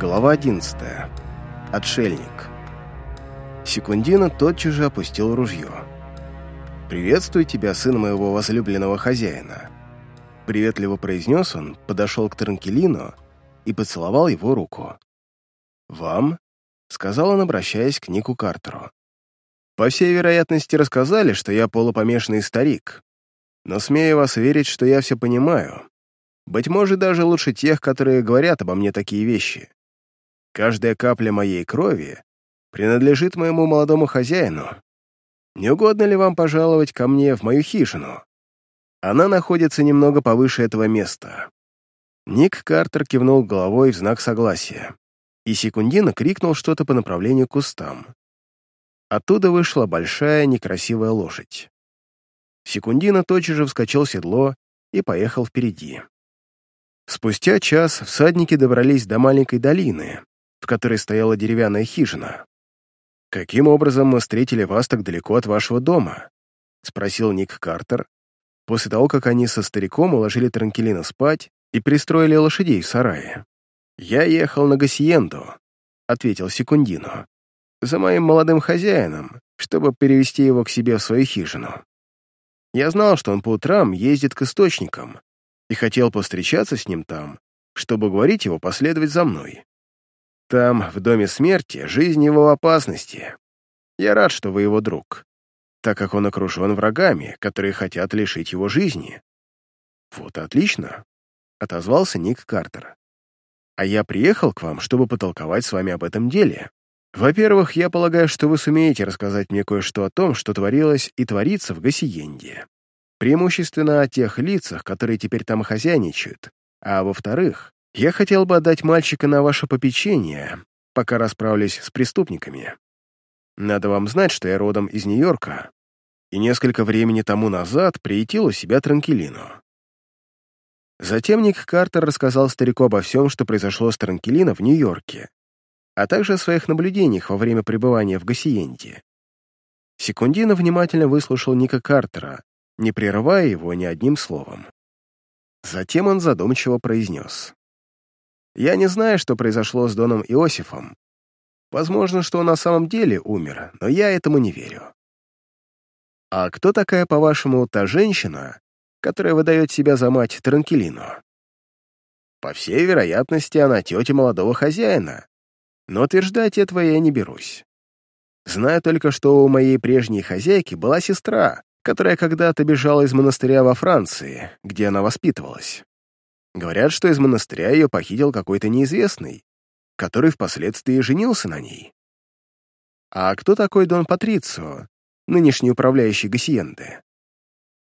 Глава 11. Отшельник. Секундина тотчас же опустил ружье. «Приветствую тебя, сын моего возлюбленного хозяина!» Приветливо произнес он, подошел к Транкелину и поцеловал его руку. «Вам?» — сказал он, обращаясь к Нику Картеру. «По всей вероятности рассказали, что я полупомешанный старик, но смею вас верить, что я все понимаю. Быть может, даже лучше тех, которые говорят обо мне такие вещи. Каждая капля моей крови принадлежит моему молодому хозяину. Не угодно ли вам пожаловать ко мне в мою хижину? Она находится немного повыше этого места». Ник Картер кивнул головой в знак согласия, и Секундина крикнул что-то по направлению к кустам. Оттуда вышла большая некрасивая лошадь. Секундина тотчас же вскочил в седло и поехал впереди. Спустя час всадники добрались до маленькой долины, в которой стояла деревянная хижина. «Каким образом мы встретили вас так далеко от вашего дома?» — спросил Ник Картер, после того, как они со стариком уложили Транкелина спать и пристроили лошадей в сарае. «Я ехал на Гассиенду», — ответил Секундину, «за моим молодым хозяином, чтобы перевести его к себе в свою хижину. Я знал, что он по утрам ездит к источникам, и хотел повстречаться с ним там, чтобы говорить его последовать за мной. Там, в Доме Смерти, жизнь его в опасности. Я рад, что вы его друг, так как он окружен врагами, которые хотят лишить его жизни. Вот отлично, — отозвался Ник Картер. А я приехал к вам, чтобы потолковать с вами об этом деле. Во-первых, я полагаю, что вы сумеете рассказать мне кое-что о том, что творилось и творится в Гассиенде. Преимущественно о тех лицах, которые теперь там хозяйничают. А во-вторых, я хотел бы отдать мальчика на ваше попечение, пока расправлюсь с преступниками. Надо вам знать, что я родом из Нью-Йорка, и несколько времени тому назад приютил у себя Транкелину. Затем Ник Картер рассказал старику обо всем, что произошло с Транкелино в Нью-Йорке, а также о своих наблюдениях во время пребывания в Гассиенде. Секундина внимательно выслушал Ника Картера, не прерывая его ни одним словом. Затем он задумчиво произнес. Я не знаю, что произошло с Доном Иосифом. Возможно, что он на самом деле умер, но я этому не верю. А кто такая, по-вашему, та женщина, которая выдает себя за мать Транкелину? По всей вероятности, она тетя молодого хозяина, но утверждать этого я не берусь. Знаю только, что у моей прежней хозяйки была сестра, которая когда-то бежала из монастыря во Франции, где она воспитывалась. Говорят, что из монастыря ее похитил какой-то неизвестный, который впоследствии женился на ней. А кто такой Дон Патрицио, нынешний управляющий Гассиенды?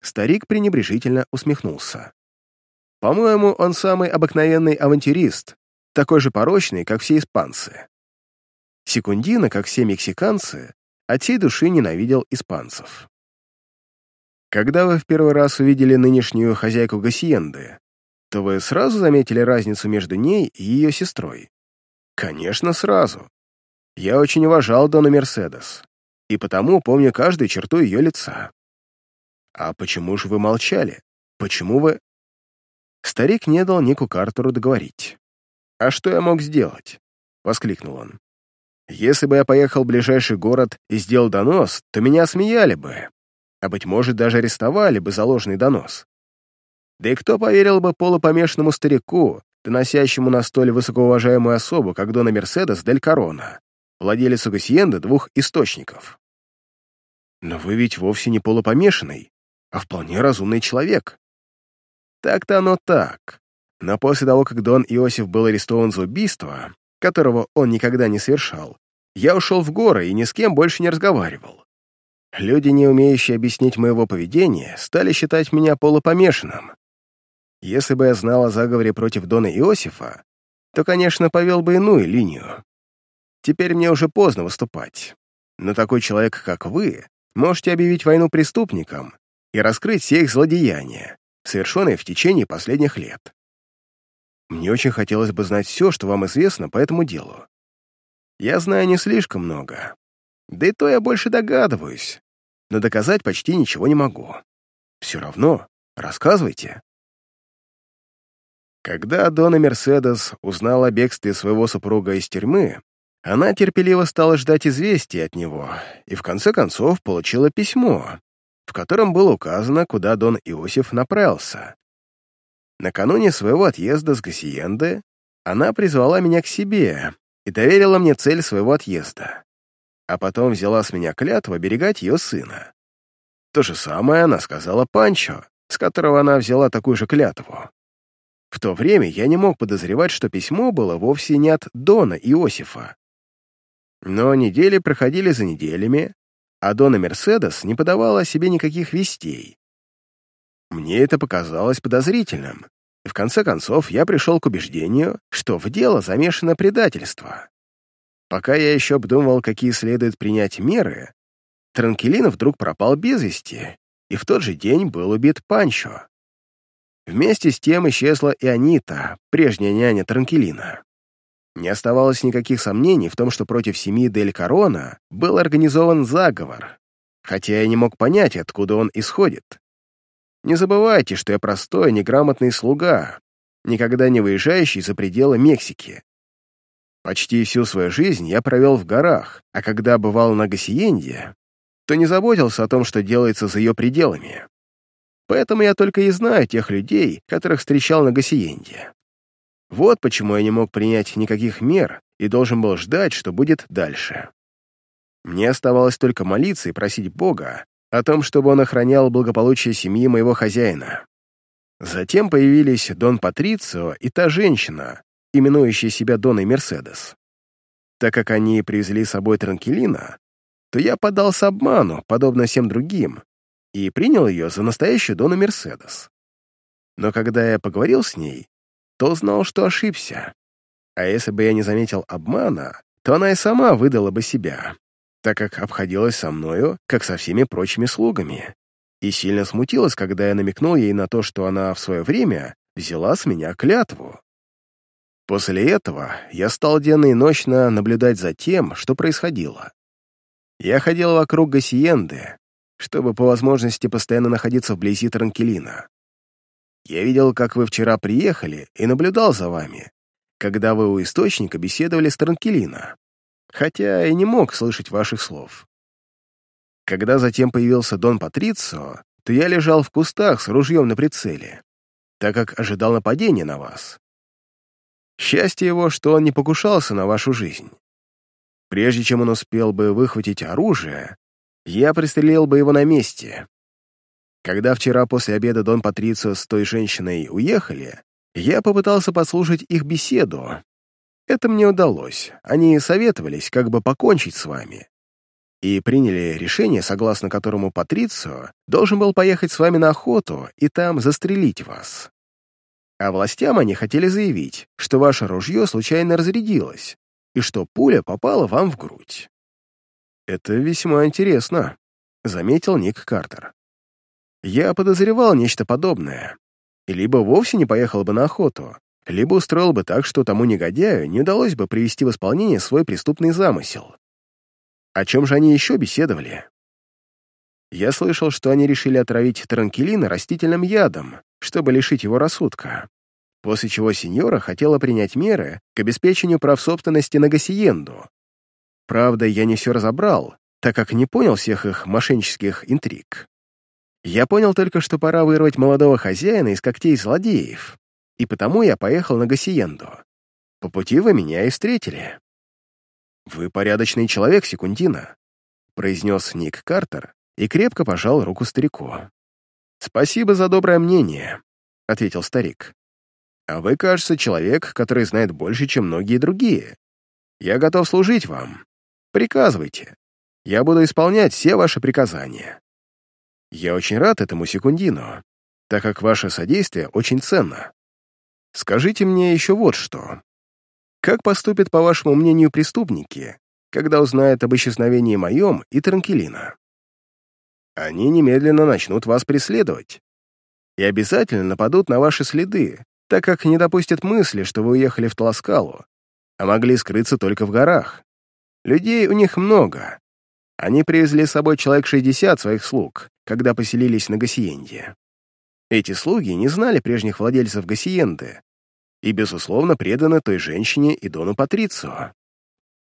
Старик пренебрежительно усмехнулся. По-моему, он самый обыкновенный авантюрист, такой же порочный, как все испанцы. Секундина, как все мексиканцы, от всей души ненавидел испанцев. Когда вы в первый раз увидели нынешнюю хозяйку Гассиенды, то вы сразу заметили разницу между ней и ее сестрой? Конечно, сразу. Я очень уважал Дона Мерседес, и потому помню каждую черту ее лица. А почему же вы молчали? Почему вы... Старик не дал Нику Картеру договорить. «А что я мог сделать?» — воскликнул он. «Если бы я поехал в ближайший город и сделал донос, то меня смеяли бы, а, быть может, даже арестовали бы за ложный донос. Да и кто поверил бы полупомешанному старику, доносящему на столь высокоуважаемую особу, как Дона Мерседес Дель Корона, владелицу Гассиенды двух источников? Но вы ведь вовсе не полупомешанный, а вполне разумный человек. Так-то оно так. Но после того, как Дон Иосиф был арестован за убийство, которого он никогда не совершал, я ушел в горы и ни с кем больше не разговаривал. Люди, не умеющие объяснить моего поведения, стали считать меня полупомешанным, если бы я знал о заговоре против Дона Иосифа, то, конечно, повел бы иную линию. Теперь мне уже поздно выступать. Но такой человек, как вы, можете объявить войну преступникам и раскрыть все их злодеяния, совершенные в течение последних лет. Мне очень хотелось бы знать все, что вам известно по этому делу. Я знаю не слишком много. Да и то я больше догадываюсь, но доказать почти ничего не могу. Все равно, рассказывайте. Когда Дона Мерседес узнала о бегстве своего супруга из тюрьмы, она терпеливо стала ждать известия от него и в конце концов получила письмо, в котором было указано, куда Дон Иосиф направился. Накануне своего отъезда с Гассиенды она призвала меня к себе и доверила мне цель своего отъезда, а потом взяла с меня клятву оберегать ее сына. То же самое она сказала Панчо, с которого она взяла такую же клятву. В то время я не мог подозревать, что письмо было вовсе не от Дона Иосифа. Но недели проходили за неделями, а Дона Мерседес не подавала о себе никаких вестей. Мне это показалось подозрительным, и в конце концов я пришел к убеждению, что в дело замешано предательство. Пока я еще обдумывал, какие следует принять меры, Транкелина вдруг пропал без вести, и в тот же день был убит Панчо. Вместе с тем исчезла и Анита, прежняя няня Транкелина. Не оставалось никаких сомнений в том, что против семьи Дель Корона был организован заговор, хотя я не мог понять, откуда он исходит. Не забывайте, что я простой, неграмотный слуга, никогда не выезжающий за пределы Мексики. Почти всю свою жизнь я провел в горах, а когда бывал на Гассиенде, то не заботился о том, что делается за ее пределами. Поэтому я только и знаю тех людей, которых встречал на Гассиенде. Вот почему я не мог принять никаких мер и должен был ждать, что будет дальше. Мне оставалось только молиться и просить Бога о том, чтобы он охранял благополучие семьи моего хозяина. Затем появились Дон Патрицио и та женщина, именующая себя Доной Мерседес. Так как они привезли с собой Транкелина, то я поддался обману, подобно всем другим, и принял ее за настоящую Дону Мерседес. Но когда я поговорил с ней, то знал, что ошибся. А если бы я не заметил обмана, то она и сама выдала бы себя, так как обходилась со мною, как со всеми прочими слугами, и сильно смутилась, когда я намекнул ей на то, что она в свое время взяла с меня клятву. После этого я стал денно и ночно наблюдать за тем, что происходило. Я ходил вокруг Гассиенды, чтобы по возможности постоянно находиться вблизи Транкелина. Я видел, как вы вчера приехали, и наблюдал за вами, когда вы у источника беседовали с Транкелина, хотя и не мог слышать ваших слов. Когда затем появился Дон Патрицио, то я лежал в кустах с ружьем на прицеле, так как ожидал нападения на вас. Счастье его, что он не покушался на вашу жизнь. Прежде чем он успел бы выхватить оружие, я пристрелил бы его на месте. Когда вчера после обеда Дон Патрицио с той женщиной уехали, я попытался послушать их беседу. Это мне удалось. Они советовались, как бы покончить с вами. И приняли решение, согласно которому Патрицио должен был поехать с вами на охоту и там застрелить вас. А властям они хотели заявить, что ваше ружье случайно разрядилось и что пуля попала вам в грудь. «Это весьма интересно», — заметил Ник Картер. «Я подозревал нечто подобное. И либо вовсе не поехал бы на охоту, либо устроил бы так, что тому негодяю не удалось бы привести в исполнение свой преступный замысел. О чем же они еще беседовали? Я слышал, что они решили отравить Транкелина растительным ядом, чтобы лишить его рассудка, после чего сеньора хотела принять меры к обеспечению прав собственности на Гассиенду, Правда, я не все разобрал, так как не понял всех их мошеннических интриг. Я понял только, что пора вырвать молодого хозяина из когтей злодеев, и потому я поехал на Гассиенду. По пути вы меня и встретили. «Вы порядочный человек, Секундина», — произнес Ник Картер и крепко пожал руку старику. «Спасибо за доброе мнение», — ответил старик. «А вы, кажется, человек, который знает больше, чем многие другие. Я готов служить вам. Приказывайте. Я буду исполнять все ваши приказания. Я очень рад этому секундину, так как ваше содействие очень ценно. Скажите мне еще вот что. Как поступят, по вашему мнению, преступники, когда узнают об исчезновении моем и Транкелина? Они немедленно начнут вас преследовать и обязательно нападут на ваши следы, так как не допустят мысли, что вы уехали в Тласкалу, а могли скрыться только в горах. Людей у них много. Они привезли с собой человек 60 своих слуг, когда поселились на Гассиенде. Эти слуги не знали прежних владельцев Гассиенды, и, безусловно, преданы той женщине и Дону Патрицио.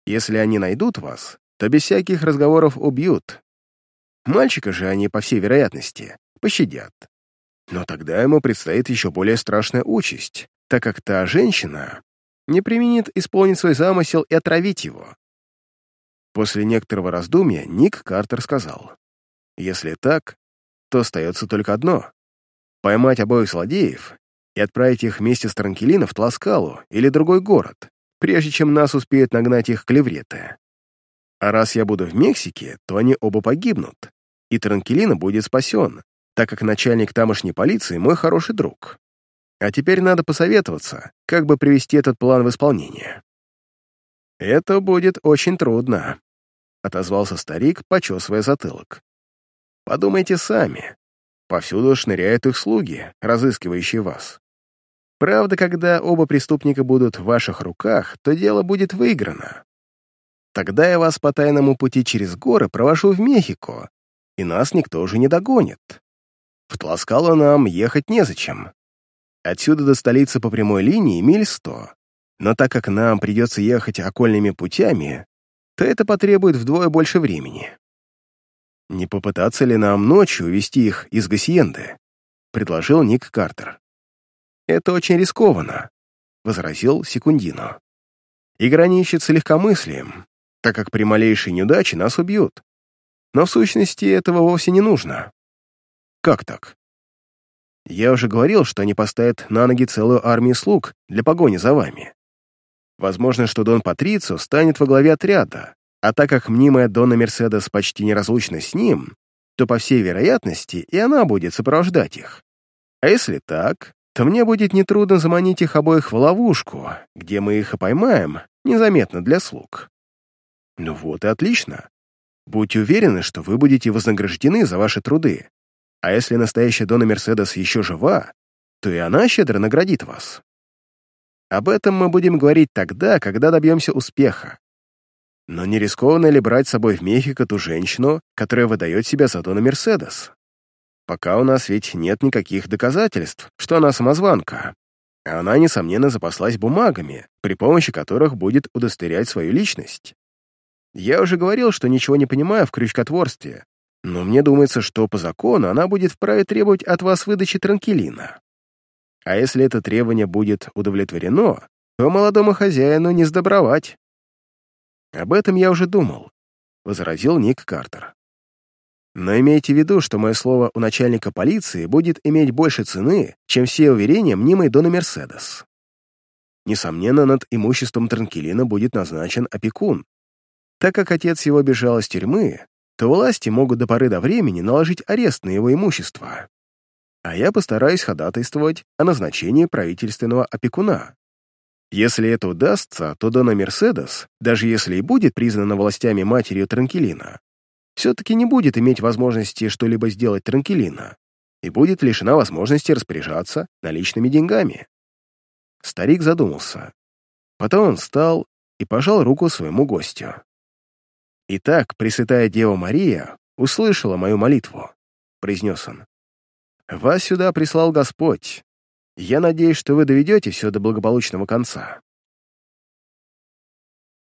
Если они найдут вас, то без всяких разговоров убьют. Мальчика же они, по всей вероятности, пощадят. Но тогда ему предстоит еще более страшная участь, так как та женщина не применит исполнить свой замысел и отравить его. После некоторого раздумья Ник Картер сказал, «Если так, то остается только одно — поймать обоих злодеев и отправить их вместе с Транкелино в Тласкалу или другой город, прежде чем нас успеют нагнать их клевреты. А раз я буду в Мексике, то они оба погибнут, и Транкелино будет спасен, так как начальник тамошней полиции мой хороший друг. А теперь надо посоветоваться, как бы привести этот план в исполнение. «Это будет очень трудно», — отозвался старик, почесывая затылок. «Подумайте сами. Повсюду шныряют их слуги, разыскивающие вас. Правда, когда оба преступника будут в ваших руках, то дело будет выиграно. Тогда я вас по тайному пути через горы провожу в Мехико, и нас никто уже не догонит. В Тласкало нам ехать незачем. Отсюда до столицы по прямой линии миль сто. Но так как нам придется ехать окольными путями, то это потребует вдвое больше времени. Не попытаться ли нам ночью увезти их из Гасиенды? Предложил Ник Картер. Это очень рискованно, возразил Секундино. И граничит с легкомыслием, так как при малейшей неудаче нас убьют. Но в сущности этого вовсе не нужно. Как так? Я уже говорил, что они поставят на ноги целую армию слуг для погони за вами. Возможно, что Дон Патрицо станет во главе отряда, а так как мнимая Дона Мерседес почти неразлучна с ним, то, по всей вероятности, и она будет сопровождать их. А если так, то мне будет нетрудно заманить их обоих в ловушку, где мы их и поймаем, незаметно для слуг. Ну вот и отлично. Будьте уверены, что вы будете вознаграждены за ваши труды. А если настоящая Дона Мерседес еще жива, то и она щедро наградит вас. Об этом мы будем говорить тогда, когда добьемся успеха. Но не рискованно ли брать с собой в Мехико ту женщину, которая выдает себя за Дона Мерседес? Пока у нас ведь нет никаких доказательств, что она самозванка. Она, несомненно, запаслась бумагами, при помощи которых будет удостоверять свою личность. Я уже говорил, что ничего не понимаю в крючкотворстве, но мне думается, что по закону она будет вправе требовать от вас выдачи транкелина. А если это требование будет удовлетворено, то молодому хозяину не сдобровать. Об этом я уже думал, — возразил Ник Картер. Но имейте в виду, что мое слово у начальника полиции будет иметь больше цены, чем все уверения мнимой Дона Мерседес. Несомненно, над имуществом Транкелина будет назначен опекун. Так как отец его бежал из тюрьмы, то власти могут до поры до времени наложить арест на его имущество. А я постараюсь ходатайствовать о назначении правительственного опекуна. Если это удастся, то Дона Мерседес, даже если и будет признана властями матерью Транкелина, все-таки не будет иметь возможности что-либо сделать Транкелина и будет лишена возможности распоряжаться наличными деньгами. Старик задумался. Потом он встал и пожал руку своему гостю. «Итак, Пресвятая Дева Мария услышала мою молитву», — произнес он. «Вас сюда прислал Господь. Я надеюсь, что вы доведете все до благополучного конца.